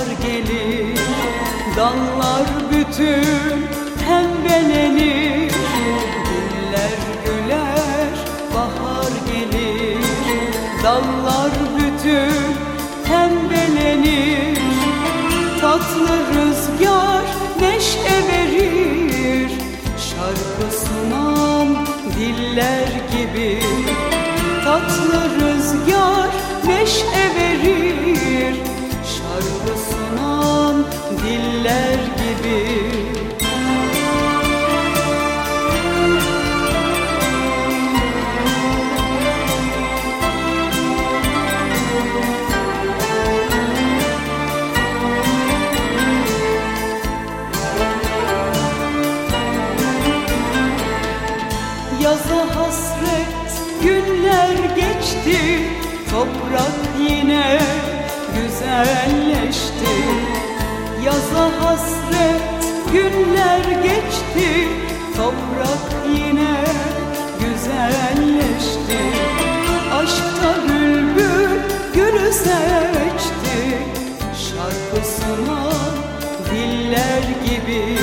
bahar gelir Dallar bütün pembelenir. Güller güler bahar gelir. Dallar bütün pembelenir. Tatlı rüzgar neşe verir. Şarkı sunan diller gibi Tatlı rüzgar neşe verir Sunan diller gibi. Yaza hasret günler geçti Toprak yine güzelleşti. Yaza hasret günler geçti. Toprak yine güzelleşti. Aşkta bülbül gülü seçti. Şarkısına diller gibi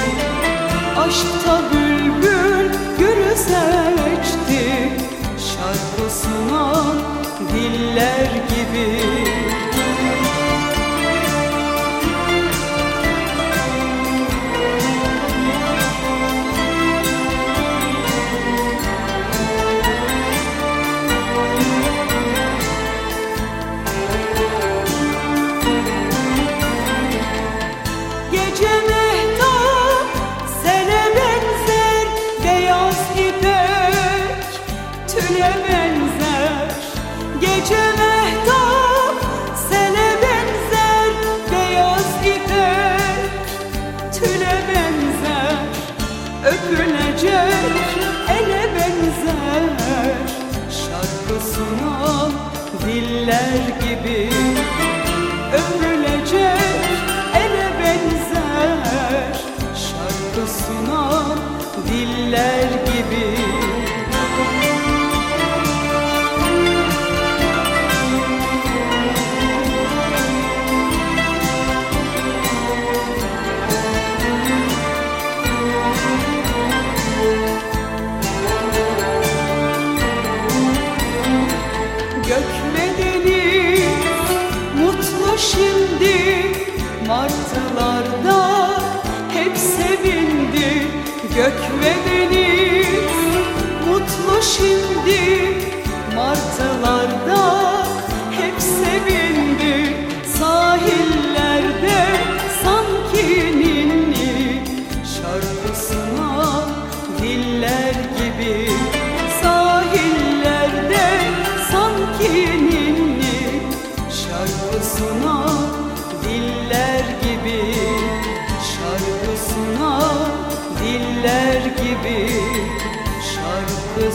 Aşkta bülbül gülü seçti. Şarkısına diller gibi Öpülecek ele benzer Şarkısına diller gibi. Öpülecek diller gibi. Gök ve deniz mutlu şimdi Martılarda Gök ve deniz mutlu şimdi Martılarda hep sevindi. Sahillerde sanki ninni Şarkısına diller gibi. Sahillerde sanki ninni gibi şarkı